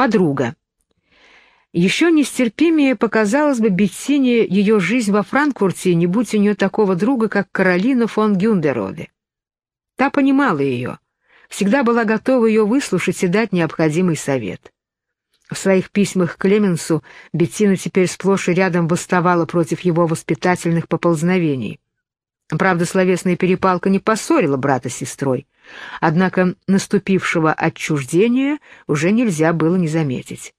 Подруга. Еще нестерпимее показалось бы Беттине ее жизнь во Франкфурте, не будь у нее такого друга, как Каролина фон Гюндероде. Та понимала ее, всегда была готова ее выслушать и дать необходимый совет. В своих письмах к Клеменсу Беттина теперь сплошь и рядом восставала против его воспитательных поползновений. Правда, словесная перепалка не поссорила брата с сестрой, однако наступившего отчуждения уже нельзя было не заметить.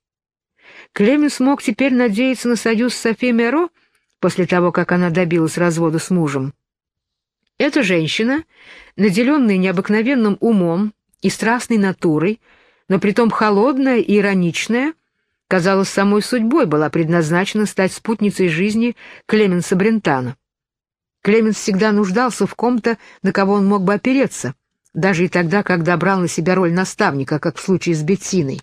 Клеменс мог теперь надеяться на союз Софи Меро после того, как она добилась развода с мужем. Эта женщина, наделенная необыкновенным умом и страстной натурой, но притом холодная и ироничная, казалось, самой судьбой была предназначена стать спутницей жизни Клеменса Брентана. Клеменс всегда нуждался в ком-то, на кого он мог бы опереться, даже и тогда, когда брал на себя роль наставника, как в случае с Беттиной.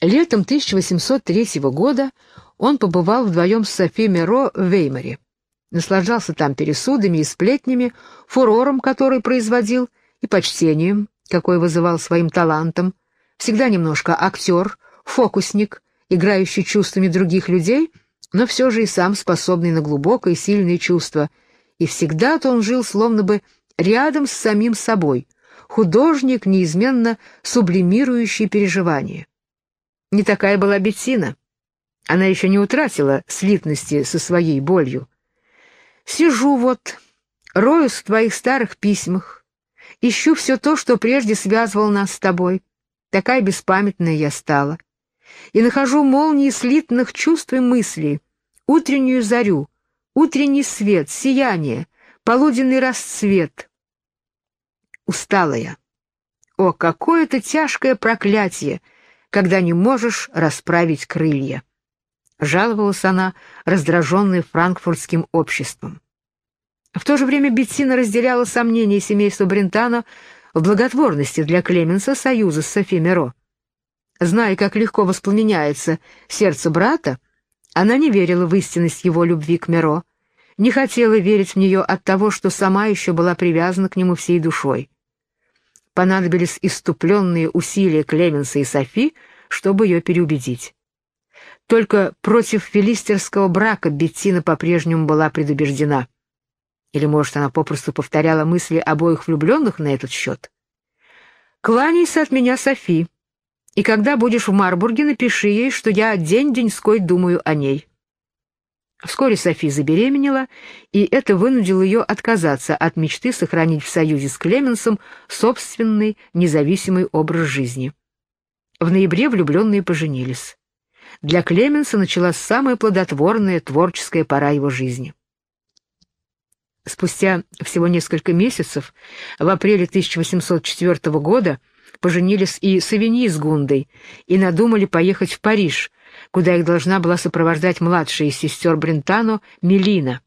Летом 1803 года он побывал вдвоем с Софи Меро в Веймаре. Наслаждался там пересудами и сплетнями, фурором, который производил, и почтением, какой вызывал своим талантом. Всегда немножко актер, фокусник, играющий чувствами других людей, но все же и сам способный на глубокое и сильное чувство. И всегда-то он жил словно бы рядом с самим собой, художник, неизменно сублимирующий переживания. Не такая была Беттина. Она еще не утратила слитности со своей болью. Сижу вот, роюсь в твоих старых письмах, ищу все то, что прежде связывало нас с тобой. Такая беспамятная я стала. И нахожу молнии слитных чувств и мыслей, утреннюю зарю, утренний свет, сияние, полуденный расцвет. Устала я. О, какое это тяжкое проклятие — когда не можешь расправить крылья. Жаловалась она, раздраженная франкфуртским обществом. В то же время Беттина разделяла сомнения семейства Брентано в благотворности для Клеменса союза с Софи Меро. Зная, как легко воспламеняется сердце брата, она не верила в истинность его любви к Меро, не хотела верить в нее от того, что сама еще была привязана к нему всей душой понадобились иступленные усилия Клеменса и Софи, чтобы ее переубедить. Только против филистерского брака Беттина по-прежнему была предубеждена. Или, может, она попросту повторяла мысли обоих влюбленных на этот счет? «Кланяйся от меня, Софи, и когда будешь в Марбурге, напиши ей, что я день-деньской думаю о ней». Вскоре Софи забеременела, и это вынудило ее отказаться от мечты сохранить в союзе с Клеменсом собственный независимый образ жизни. В ноябре влюбленные поженились. Для Клеменса началась самая плодотворная творческая пора его жизни. Спустя всего несколько месяцев, в апреле 1804 года, поженились и Савини с Гундой и надумали поехать в Париж, куда их должна была сопровождать младшая из сестер Брентано Мелина.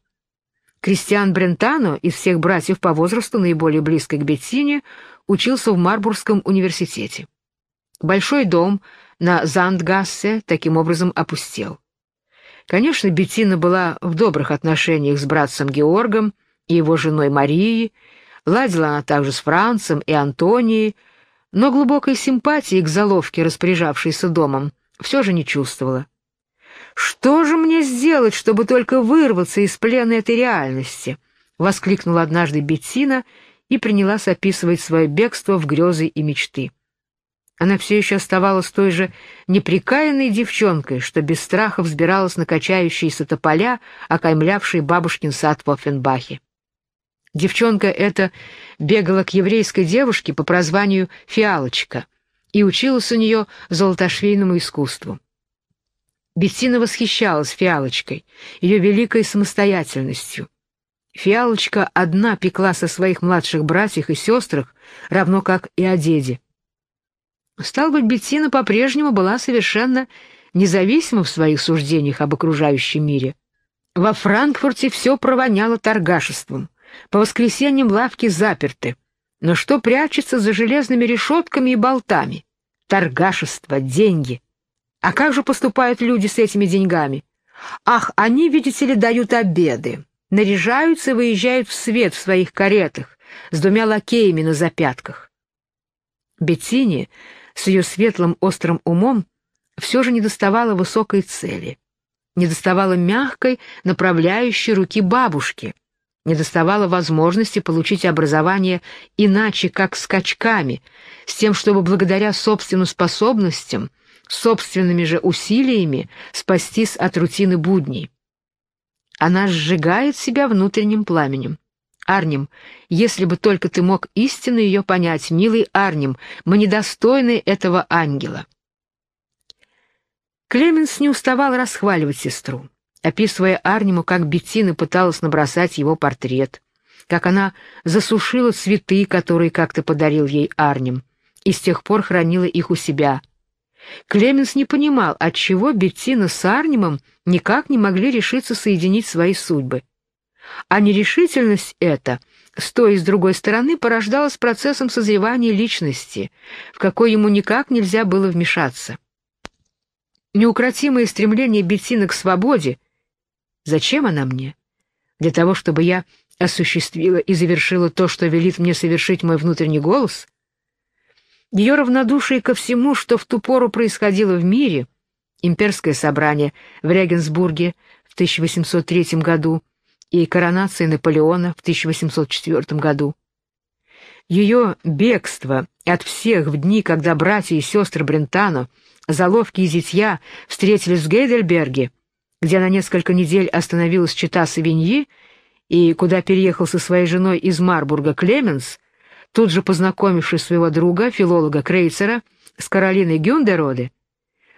Кристиан Брентано, из всех братьев по возрасту наиболее близкой к Беттине, учился в Марбургском университете. Большой дом на Зандгассе таким образом опустел. Конечно, Беттина была в добрых отношениях с братцем Георгом и его женой Марией, ладила она также с Францем и Антонией, но глубокой симпатии к заловке, распоряжавшейся домом, все же не чувствовала. «Что же мне сделать, чтобы только вырваться из плена этой реальности?» — воскликнула однажды Беттина и принялась описывать свое бегство в грезы и мечты. Она все еще оставалась той же неприкаянной девчонкой, что без страха взбиралась на качающиеся тополя, окаймлявшие бабушкин сад в Оффенбахе. Девчонка эта бегала к еврейской девушке по прозванию Фиалочка — и училась у нее золотошвейному искусству. Беттина восхищалась Фиалочкой, ее великой самостоятельностью. Фиалочка одна пекла со своих младших братьев и сестрах, равно как и о деде. Стал быть, Беттина по-прежнему была совершенно независима в своих суждениях об окружающем мире. Во Франкфурте все провоняло торгашеством. По воскресеньям лавки заперты — но что прячется за железными решетками и болтами? Торгашество, деньги. А как же поступают люди с этими деньгами? Ах, они, видите ли, дают обеды, наряжаются и выезжают в свет в своих каретах с двумя лакеями на запятках. Беттине с ее светлым острым умом все же недоставало высокой цели, недоставало мягкой направляющей руки бабушки, недоставало возможности получить образование иначе, как скачками, с тем, чтобы благодаря собственным способностям, собственными же усилиями спастись от рутины будней. Она сжигает себя внутренним пламенем. Арнем, если бы только ты мог истинно ее понять, милый Арнем, мы недостойны этого ангела. Клеменс не уставал расхваливать сестру, описывая Арнему, как Беттина пыталась набросать его портрет, как она засушила цветы, которые как-то подарил ей Арнем, и с тех пор хранила их у себя. Клеменс не понимал, отчего Беттина с Арнемом никак не могли решиться соединить свои судьбы. А нерешительность эта, с той и с другой стороны, порождалась процессом созревания личности, в какой ему никак нельзя было вмешаться. Неукротимое стремление Беттины к свободе. Зачем она мне? Для того, чтобы я осуществила и завершила то, что велит мне совершить мой внутренний голос? Ее равнодушие ко всему, что в ту пору происходило в мире, имперское собрание в Регенсбурге в 1803 году и коронация Наполеона в 1804 году, ее бегство от всех в дни, когда братья и сестры Брентано Заловки и зятья встретились в Гейдельберге, где на несколько недель остановилась чита Савиньи, и куда переехал со своей женой из Марбурга Клеменс, тут же познакомившись своего друга, филолога Крейцера, с Каролиной Гюндероде,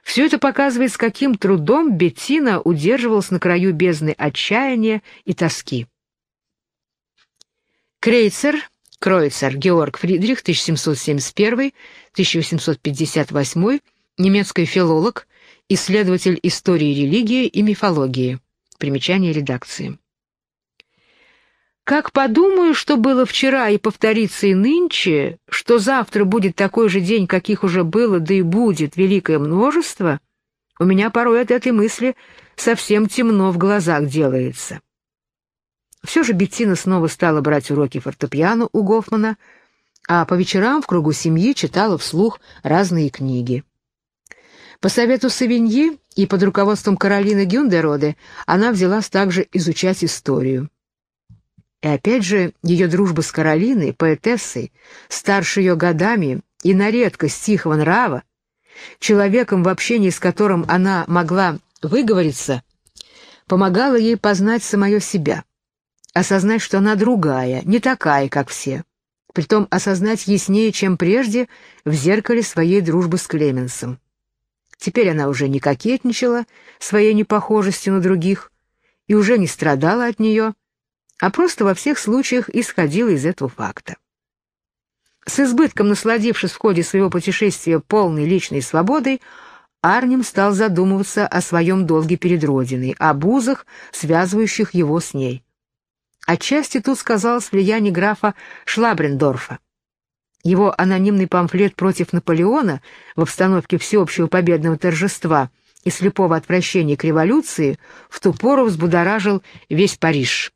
все это показывает, с каким трудом Беттина удерживалась на краю бездны отчаяния и тоски. Крейцер, Кройцер Георг Фридрих, 1771-1858 немецкий филолог, исследователь истории религии и мифологии. Примечание редакции. Как подумаю, что было вчера и повторится и нынче, что завтра будет такой же день, каких уже было, да и будет великое множество, у меня порой от этой мысли совсем темно в глазах делается. Все же Беттина снова стала брать уроки фортепиано у Гофмана, а по вечерам в кругу семьи читала вслух разные книги. По совету Савиньи и под руководством Каролины Гюндероде она взялась также изучать историю. И опять же, ее дружба с Каролиной, поэтессой, старше ее годами и на редкость тихого нрава, человеком, в общении с которым она могла выговориться, помогала ей познать самое себя, осознать, что она другая, не такая, как все, притом осознать яснее, чем прежде, в зеркале своей дружбы с Клеменсом. Теперь она уже не кокетничала своей непохожестью на других и уже не страдала от нее, а просто во всех случаях исходила из этого факта. С избытком насладившись в ходе своего путешествия полной личной свободой, Арнем стал задумываться о своем долге перед Родиной, о бузах, связывающих его с ней. Отчасти тут сказалось влияние графа Шлабрендорфа. Его анонимный памфлет против Наполеона в обстановке всеобщего победного торжества и слепого отвращения к революции в ту пору взбудоражил весь Париж.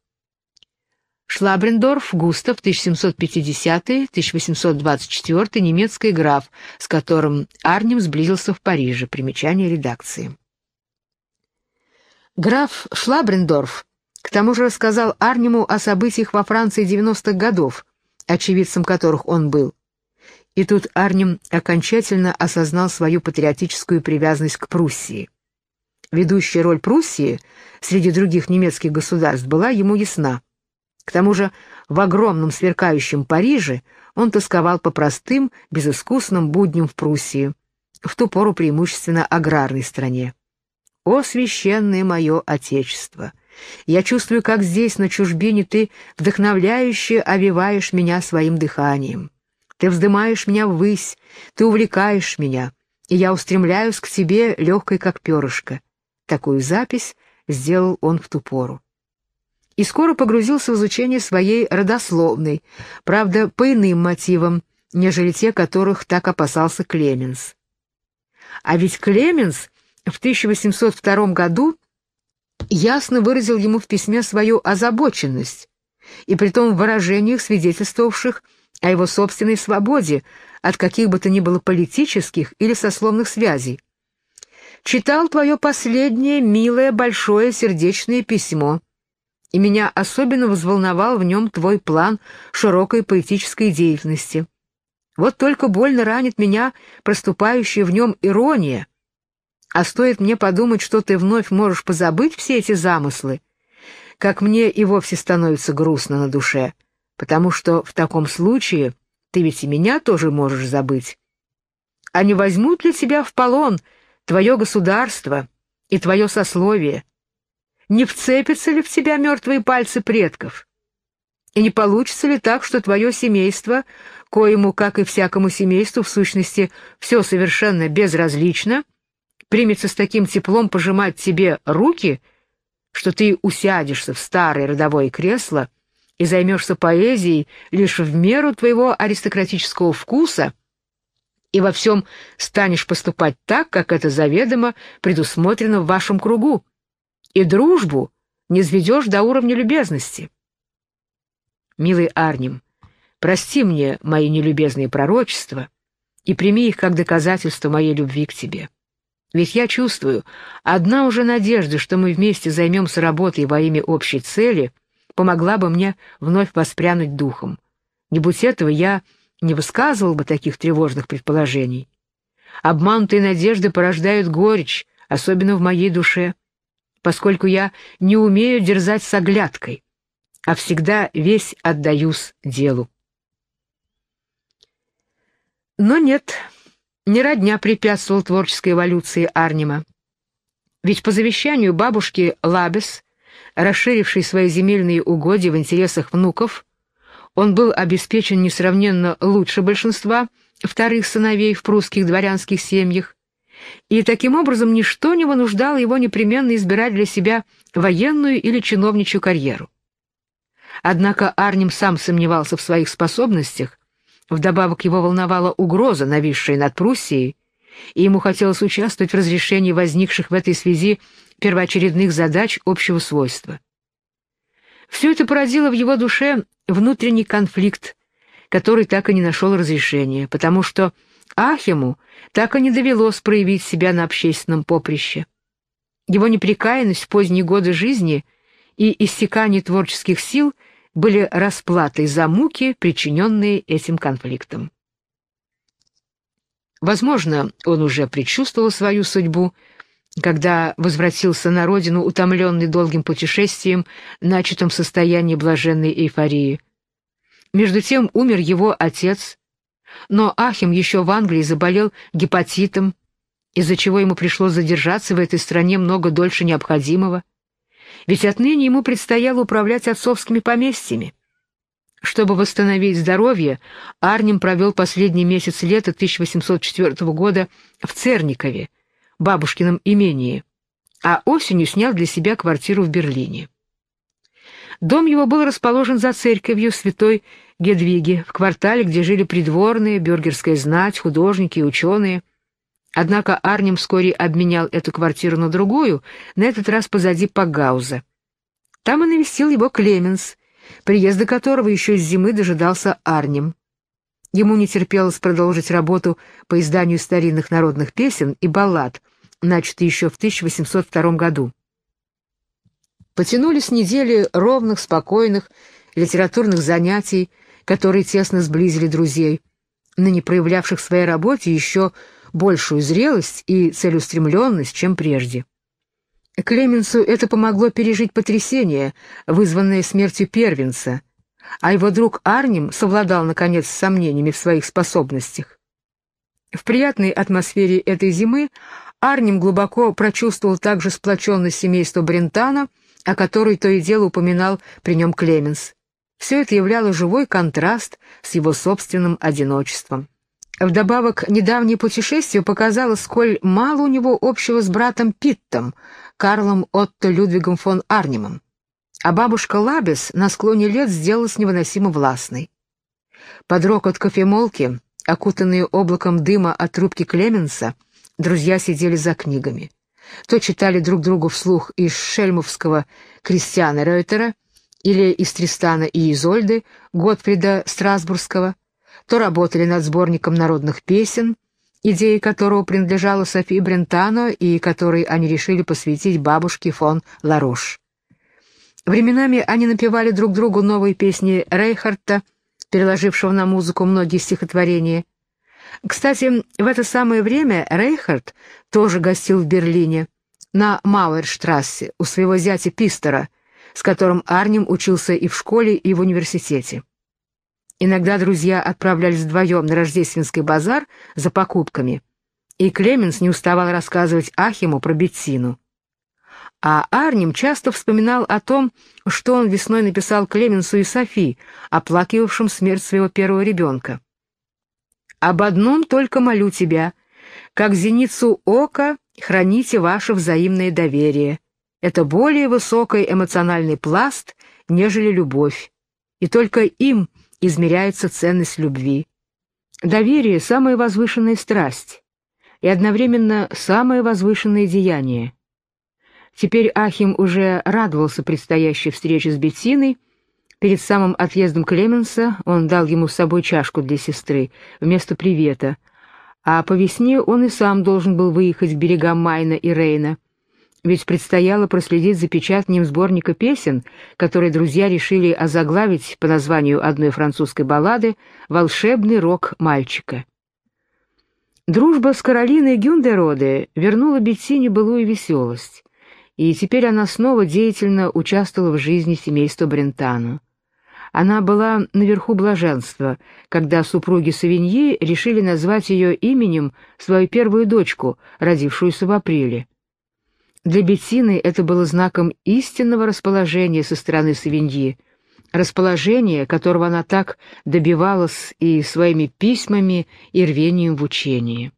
Шлабрендорф Густав, 1750-1824, немецкий граф, с которым Арнем сблизился в Париже. Примечание редакции. Граф Шлабрендорф к тому же рассказал Арнему о событиях во Франции 90-х годов, очевидцем которых он был. И тут Арнем окончательно осознал свою патриотическую привязанность к Пруссии. Ведущая роль Пруссии среди других немецких государств была ему ясна. К тому же в огромном сверкающем Париже он тосковал по простым, безыскусным будням в Пруссии, в ту пору преимущественно аграрной стране. «О, священное мое Отечество!» Я чувствую, как здесь, на чужбине, ты вдохновляюще овиваешь меня своим дыханием. Ты вздымаешь меня ввысь, ты увлекаешь меня, и я устремляюсь к тебе легкой, как перышко. Такую запись сделал он в ту пору. И скоро погрузился в изучение своей родословной, правда, по иным мотивам, нежели те, которых так опасался Клеменс. А ведь Клеменс в 1802 году ясно выразил ему в письме свою озабоченность, и при том в выражениях, свидетельствовавших о его собственной свободе от каких бы то ни было политических или сословных связей. Читал твое последнее, милое, большое сердечное письмо, и меня особенно взволновал в нем твой план широкой поэтической деятельности. Вот только больно ранит меня проступающая в нем ирония. А стоит мне подумать, что ты вновь можешь позабыть все эти замыслы, как мне и вовсе становится грустно на душе, потому что в таком случае ты ведь и меня тоже можешь забыть. А не возьмут ли тебя в полон твое государство и твое сословие? Не вцепятся ли в тебя мертвые пальцы предков? И не получится ли так, что твое семейство, коему, как и всякому семейству, в сущности, все совершенно безразлично, примется с таким теплом пожимать тебе руки — что ты усядешься в старое родовое кресло и займешься поэзией лишь в меру твоего аристократического вкуса и во всем станешь поступать так, как это заведомо предусмотрено в вашем кругу, и дружбу не сведешь до уровня любезности. Милый Арнем, прости мне мои нелюбезные пророчества и прими их как доказательство моей любви к тебе. Ведь я чувствую, одна уже надежда, что мы вместе займемся работой во имя общей цели, помогла бы мне вновь воспрянуть духом. Не будь этого, я не высказывал бы таких тревожных предположений. Обманутые надежды порождают горечь, особенно в моей душе, поскольку я не умею дерзать с оглядкой, а всегда весь отдаюсь делу. Но нет, не родня препятствовал творческой эволюции Арнима. Ведь по завещанию бабушки Лабес, расширившей свои земельные угодья в интересах внуков, он был обеспечен несравненно лучше большинства вторых сыновей в прусских дворянских семьях, и таким образом ничто не вынуждало его непременно избирать для себя военную или чиновничью карьеру. Однако Арнем сам сомневался в своих способностях Вдобавок его волновала угроза, нависшая над Пруссией, и ему хотелось участвовать в разрешении возникших в этой связи первоочередных задач общего свойства. Все это породило в его душе внутренний конфликт, который так и не нашел разрешения, потому что Ахему так и не довелось проявить себя на общественном поприще. Его непрекаянность в поздние годы жизни и иссякание творческих сил – были расплатой за муки, причиненные этим конфликтом. Возможно, он уже предчувствовал свою судьбу, когда возвратился на родину, утомленный долгим путешествием, начатым в состоянии блаженной эйфории. Между тем умер его отец, но Ахим еще в Англии заболел гепатитом, из-за чего ему пришлось задержаться в этой стране много дольше необходимого ведь отныне ему предстояло управлять отцовскими поместьями. Чтобы восстановить здоровье, Арнем провел последний месяц лета 1804 года в Церникове, бабушкином имении, а осенью снял для себя квартиру в Берлине. Дом его был расположен за церковью святой Гедвиги, в квартале, где жили придворные, бюргерская знать, художники и ученые – Однако Арнем вскоре обменял эту квартиру на другую, на этот раз позади Пагауза. Там и навестил его Клеменс, приезда которого еще с зимы дожидался Арнем. Ему не терпелось продолжить работу по изданию старинных народных песен и баллад, начатой еще в 1802 году. Потянулись недели ровных, спокойных, литературных занятий, которые тесно сблизили друзей, ныне проявлявших в своей работе еще большую зрелость и целеустремленность, чем прежде. Клеменсу это помогло пережить потрясение, вызванное смертью первенца, а его друг Арнем совладал, наконец, с сомнениями в своих способностях. В приятной атмосфере этой зимы Арнем глубоко прочувствовал также сплоченность семейства Брентана, о которой то и дело упоминал при нем Клеменс. Все это являло живой контраст с его собственным одиночеством. Вдобавок, недавнее путешествие показало, сколь мало у него общего с братом Питтом, Карлом Отто Людвигом фон Арнимом. А бабушка Лабес на склоне лет сделалась невыносимо властной. Под рокот кофемолки, окутанные облаком дыма от трубки Клеменса, друзья сидели за книгами. То читали друг другу вслух из шельмовского Кристиана Рейтера или из Тристана и Изольды Готфрида Страсбургского, то работали над сборником народных песен, идея которого принадлежала Софи Брентано и который они решили посвятить бабушке фон Ларош. Временами они напевали друг другу новые песни Рейхарта, переложившего на музыку многие стихотворения. Кстати, в это самое время Рейхард тоже гостил в Берлине, на Мауэрштрассе, у своего зятя Пистера, с которым Арнем учился и в школе, и в университете. Иногда друзья отправлялись вдвоем на рождественский базар за покупками, и Клеменс не уставал рассказывать Ахиму про Беттину. А Арнем часто вспоминал о том, что он весной написал Клеменсу и Софи, оплакивавшим смерть своего первого ребенка. «Об одном только молю тебя, как зеницу ока храните ваше взаимное доверие. Это более высокий эмоциональный пласт, нежели любовь, и только им измеряется ценность любви. Доверие — самая возвышенная страсть и одновременно самое возвышенное деяние. Теперь Ахим уже радовался предстоящей встрече с Беттиной. Перед самым отъездом Клеменса он дал ему с собой чашку для сестры вместо привета, а по весне он и сам должен был выехать к берегам Майна и Рейна, ведь предстояло проследить за печатанием сборника песен, которые друзья решили озаглавить по названию одной французской баллады «Волшебный рок мальчика». Дружба с Каролиной Гюндероде вернула Беттине былую веселость и теперь она снова деятельно участвовала в жизни семейства Брентану. Она была наверху блаженства, когда супруги Савиньи решили назвать ее именем свою первую дочку, родившуюся в апреле. Для Беттины это было знаком истинного расположения со стороны Савиньи, расположения, которого она так добивалась и своими письмами, и рвением в учении.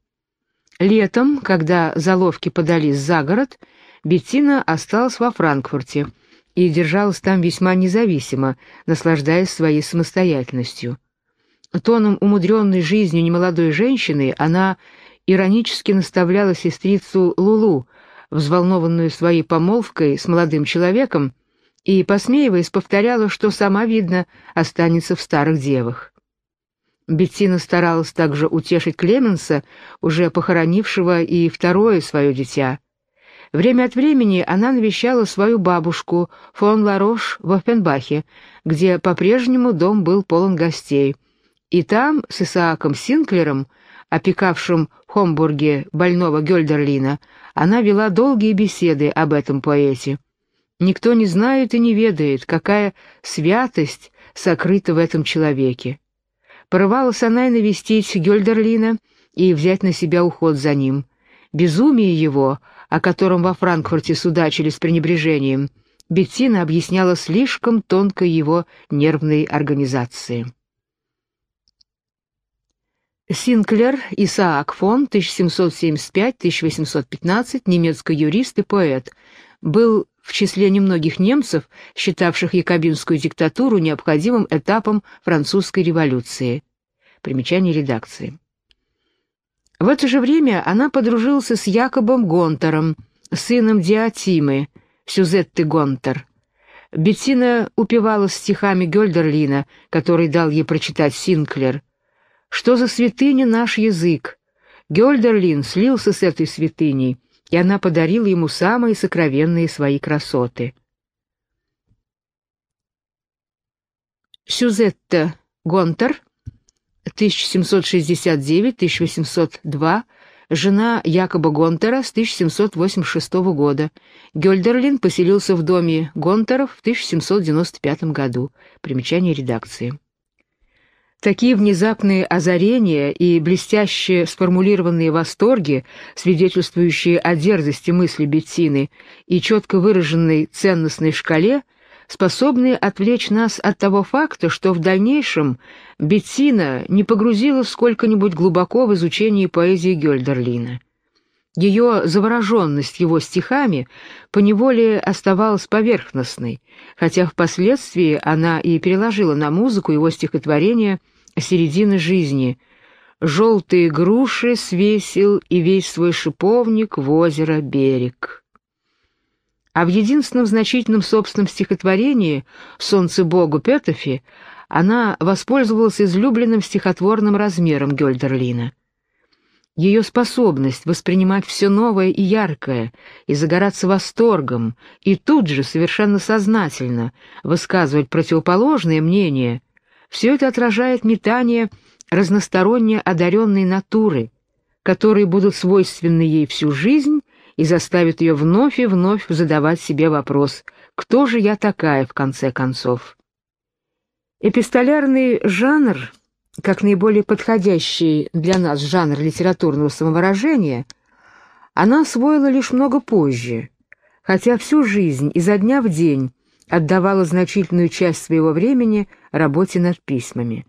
Летом, когда заловки подались за город, Беттина осталась во Франкфурте и держалась там весьма независимо, наслаждаясь своей самостоятельностью. Тоном умудренной жизнью немолодой женщины она иронически наставляла сестрицу Лулу, взволнованную своей помолвкой с молодым человеком, и, посмеиваясь, повторяла, что сама, видно, останется в старых девах. Беттина старалась также утешить Клеменса, уже похоронившего и второе свое дитя, Время от времени она навещала свою бабушку фон Ларош в Оффенбахе, где по-прежнему дом был полон гостей. И там с Исааком Синклером, опекавшим в Хомбурге больного Гёльдерлина, она вела долгие беседы об этом поэте. Никто не знает и не ведает, какая святость сокрыта в этом человеке. Порывалась она и навестить Гёльдерлина и взять на себя уход за ним. Безумие его — о котором во Франкфурте судачили с пренебрежением, Беттина объясняла слишком тонко его нервной организации. Синклер Исаак фон, 1775-1815, немецкий юрист и поэт, был в числе немногих немцев, считавших якобинскую диктатуру необходимым этапом французской революции. Примечание редакции. В это же время она подружилась с Якобом Гонтером, сыном Диатимы, Сюзетты Гонтер. Беттина упивалась стихами Гёльдерлина, который дал ей прочитать Синклер. «Что за святыня наш язык?» Гёльдерлин слился с этой святыней, и она подарила ему самые сокровенные свои красоты. Сюзетта Гонтер 1769-1802, жена Якоба Гонтера с 1786 года. Гёльдерлин поселился в доме Гонтеров в 1795 году. Примечание редакции. Такие внезапные озарения и блестяще сформулированные восторги, свидетельствующие о дерзости мысли Беттины и четко выраженной ценностной шкале – способные отвлечь нас от того факта, что в дальнейшем Беттина не погрузилась сколько-нибудь глубоко в изучение поэзии Гёльдерлина. Ее завороженность его стихами поневоле оставалась поверхностной, хотя впоследствии она и переложила на музыку его стихотворения середины жизни «Желтые груши свесил и весь свой шиповник в озеро берег» а в единственном значительном собственном стихотворении «Солнце Богу Петофи» она воспользовалась излюбленным стихотворным размером Гёльдерлина. Ее способность воспринимать все новое и яркое, и загораться восторгом, и тут же совершенно сознательно высказывать противоположные мнения, все это отражает метание разносторонне одаренной натуры, которые будут свойственны ей всю жизнь и заставят ее вновь и вновь задавать себе вопрос «Кто же я такая, в конце концов?» Эпистолярный жанр, как наиболее подходящий для нас жанр литературного самовыражения, она освоила лишь много позже, хотя всю жизнь изо дня в день отдавала значительную часть своего времени работе над письмами.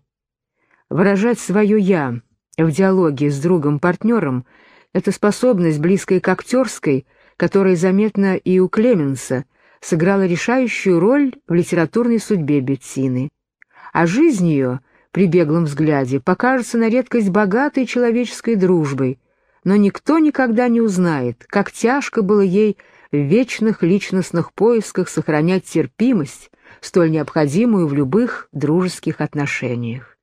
Выражать свое «я» в диалоге с другом-партнером — это способность, близкая к актерской, которая заметна и у Клеменса, сыграла решающую роль в литературной судьбе Беттины. А жизнь ее, при беглом взгляде, покажется на редкость богатой человеческой дружбой, но никто никогда не узнает, как тяжко было ей в вечных личностных поисках сохранять терпимость, столь необходимую в любых дружеских отношениях.